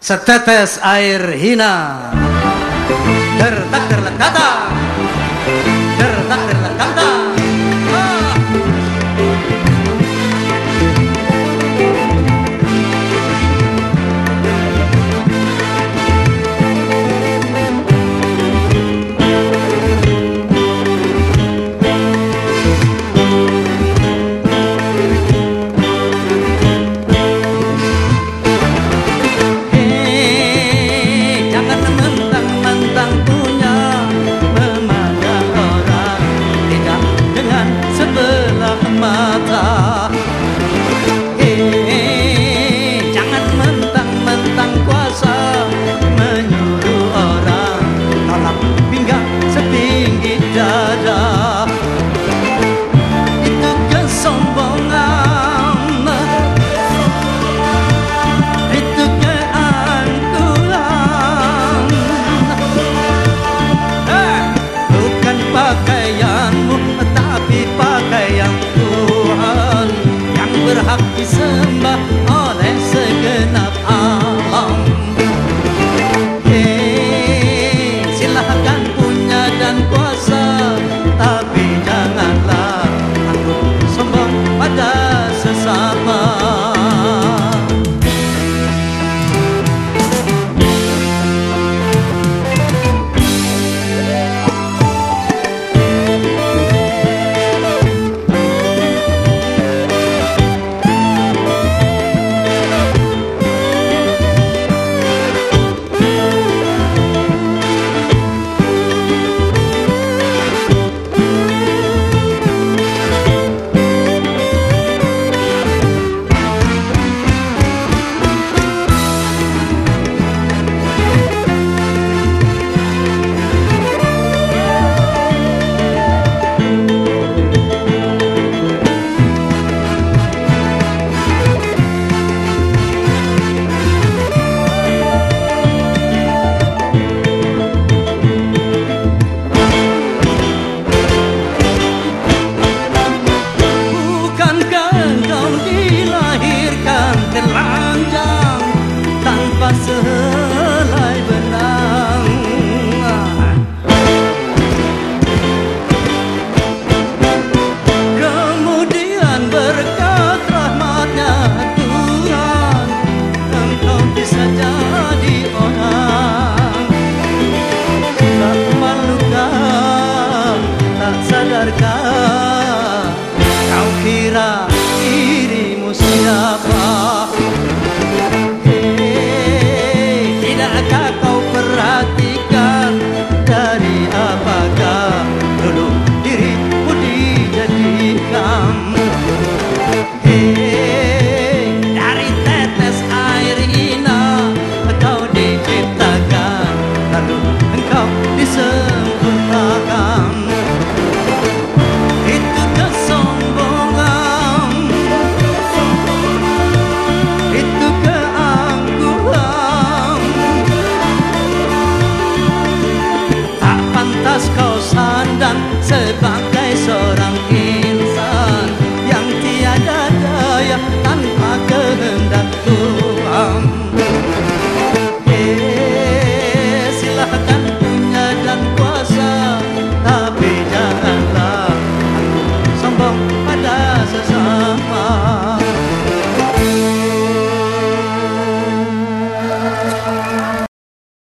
setetes air hina tertak terletak amar. tak sadarkah? Kau kira dirimu siapa?